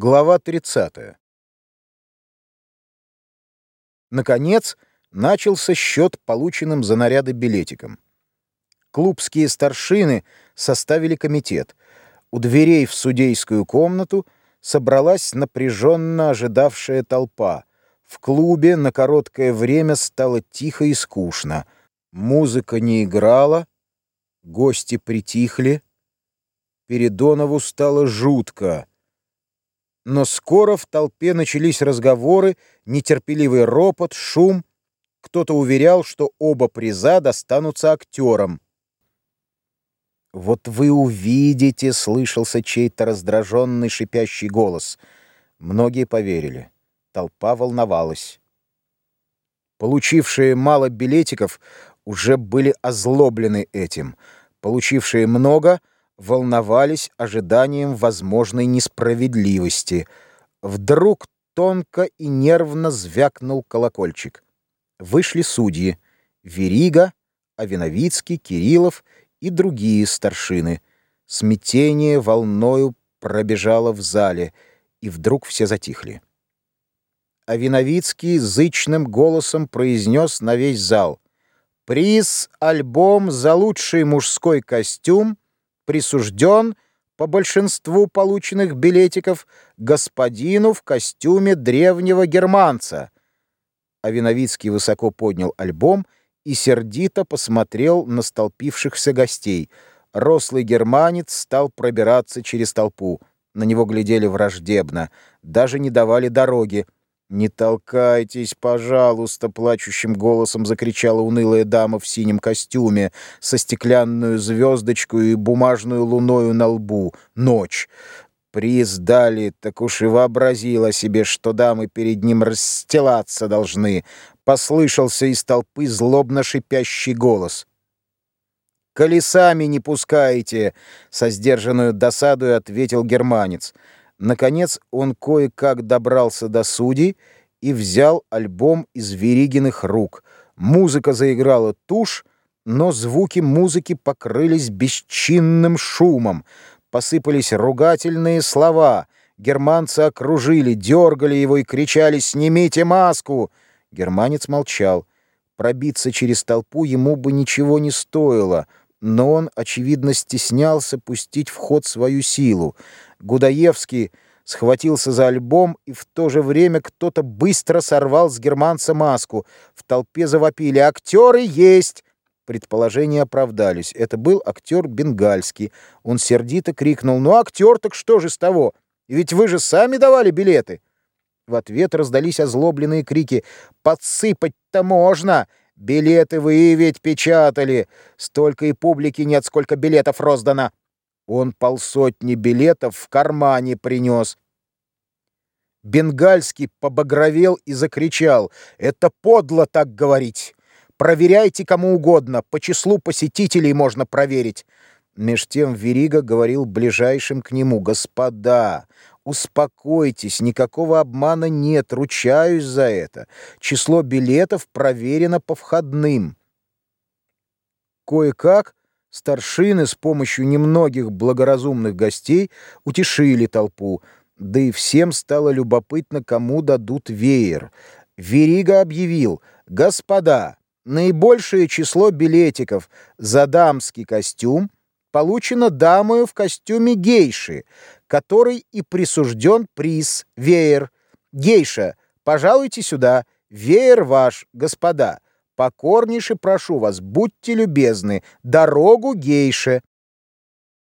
Глава 30. Наконец, начался счет полученным за наряды билетиком. Клубские старшины составили комитет. У дверей в судейскую комнату собралась напряженно ожидавшая толпа. В клубе на короткое время стало тихо и скучно. Музыка не играла, гости притихли. Передонову стало жутко. Но скоро в толпе начались разговоры, нетерпеливый ропот, шум. Кто-то уверял, что оба приза достанутся актерам. «Вот вы увидите», — слышался чей-то раздраженный шипящий голос. Многие поверили. Толпа волновалась. Получившие мало билетиков уже были озлоблены этим. Получившие много — волновались ожиданием возможной несправедливости. Вдруг тонко и нервно звякнул колокольчик. Вышли судьи — Верига, Авиновицкий, Кириллов и другие старшины. Смятение волною пробежало в зале, и вдруг все затихли. Авиновицкий зычным голосом произнес на весь зал. «Приз — альбом за лучший мужской костюм — присужден по большинству полученных билетиков господину в костюме древнего германца. А Виновицкий высоко поднял альбом и сердито посмотрел на столпившихся гостей. Рослый германец стал пробираться через толпу. На него глядели враждебно, даже не давали дороги. «Не толкайтесь, пожалуйста!» — плачущим голосом закричала унылая дама в синем костюме со стеклянную звездочку и бумажную луною на лбу. Ночь. Приз дали, так уж и вообразила себе, что дамы перед ним расстилаться должны. Послышался из толпы злобно шипящий голос. «Колесами не пускайте!» — со сдержанную досадою ответил германец. Наконец он кое-как добрался до судей и взял альбом из Веригиных рук. Музыка заиграла тушь, но звуки музыки покрылись бесчинным шумом. Посыпались ругательные слова. Германцы окружили, дергали его и кричали «Снимите маску!». Германец молчал. Пробиться через толпу ему бы ничего не стоило, но он, очевидно, стеснялся пустить в ход свою силу. Гудаевский схватился за альбом, и в то же время кто-то быстро сорвал с германца маску. В толпе завопили «Актеры есть!» Предположения оправдались. Это был актер бенгальский. Он сердито крикнул «Ну, актер, так что же с того? Ведь вы же сами давали билеты!» В ответ раздались озлобленные крики «Подсыпать-то можно! Билеты вы ведь печатали! Столько и публики нет, сколько билетов роздано!» Он полсотни билетов в кармане принес. Бенгальский побагровел и закричал. «Это подло так говорить! Проверяйте кому угодно, по числу посетителей можно проверить!» Меж тем Верига говорил ближайшим к нему. «Господа, успокойтесь, никакого обмана нет, ручаюсь за это. Число билетов проверено по входным». Кое-как Старшины с помощью немногих благоразумных гостей утешили толпу, да и всем стало любопытно, кому дадут веер. Верига объявил, «Господа, наибольшее число билетиков за дамский костюм получено дамою в костюме гейши, которой и присужден приз, веер. Гейша, пожалуйте сюда, веер ваш, господа». Покорнейше прошу вас, будьте любезны, дорогу гейше».